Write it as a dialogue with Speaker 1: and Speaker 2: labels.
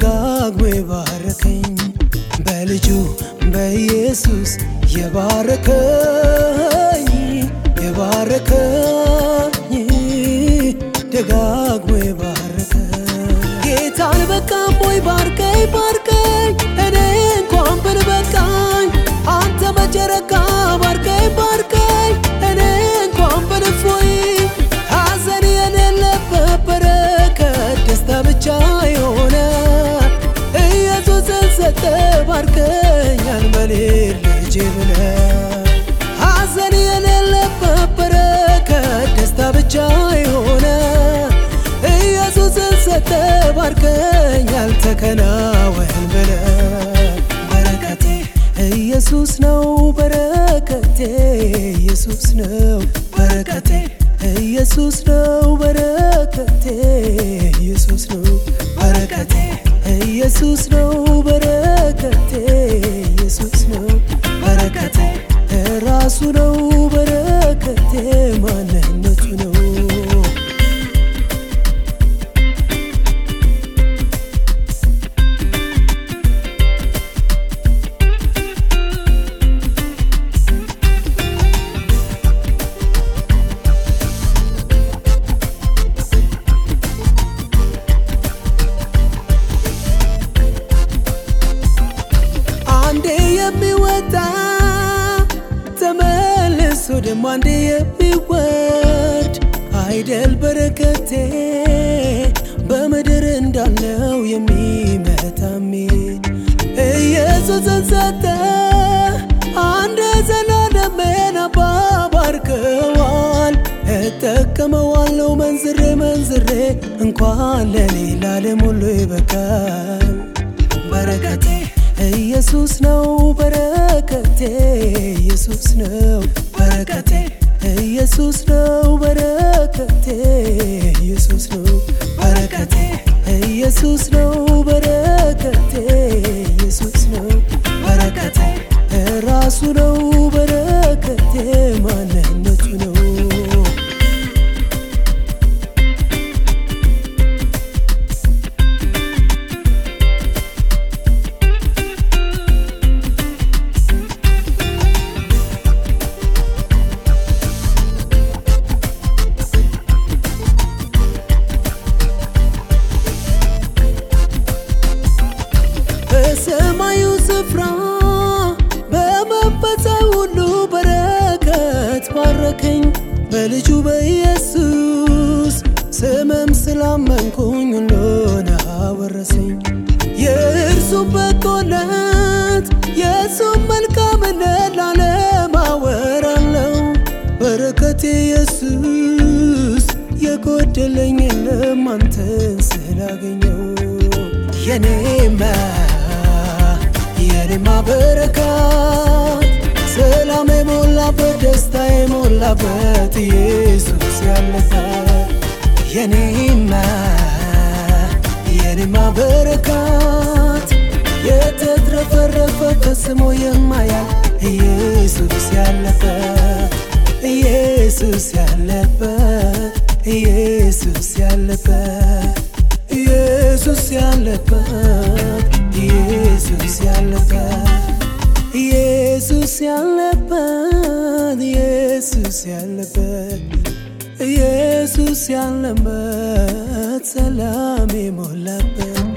Speaker 1: ደጋግሞ የባረከኝ በልጁ በኢየሱስ የባረከኝ የባረከኝ። ደጋግሞ የባረከ ጌታን በቃ ቦይ ባርከኝ ባር ባርከኛል በሌል ልጄ ብለህ ሐዘን የሌለበት በረከት ደስታ ብቻ የሆነ ኢየሱስን ሰጠ ባርከኛል ተከናወን ብለህ በረከቴ ኢየሱስ ነው በረከቴ ኢየሱስ ነው። በረከቴ ኢየሱስ ነው በረከቴ ኢየሱስ ነው። በረከቴ ኢየሱስ ነው surou o baraca te mané. ደግሞ አንዴ አይደል በረከቴ? በምድር እንዳለው የሚመታሜ ኢየሱስን ሰጠ። አንድ ዘላለሜን አባባርከዋል። እጠቀመዋለው መንዝሬ መንዝሬ እንኳን ለሌላ ዓለም ሁሉ ይበቃል። በረከቴ ኢየሱስ ነው በረከቴ ኢየሱስ ነው በረከቴ ኢየሱስ ነው በረከቴ ስፍራ በመንፈሳዊ ሁሉ በረከት ባረከኝ። በልጁ በኢየሱስ ስምም ስላመንኩኝ ሁሉን አወረሰኝ። የእርሱም በጎነት የእሱም መልካምነት ላለም አወራለሁ። በረከቴ ኢየሱስ የጎደለኝ የለም አንተን ስላገኘው የኔማ የኔማ በረከት ሰላም የሞላበት ደስታ የሞላበት ኢየሱስ ያለበት የኔማ የኔማ በረከት የተትረፈረፈ ፈጽሞ የማያል ኢየሱስ ያለበት ኢየሱስ ያለበት ኢየሱስ ያለበት ኢየሱስ ያለበት ኢየሱስ ያለበት ኢየሱስ ያለበት ኢየሱስ ያለበት ኢየሱስ ያለበት ሰላም የሞላበት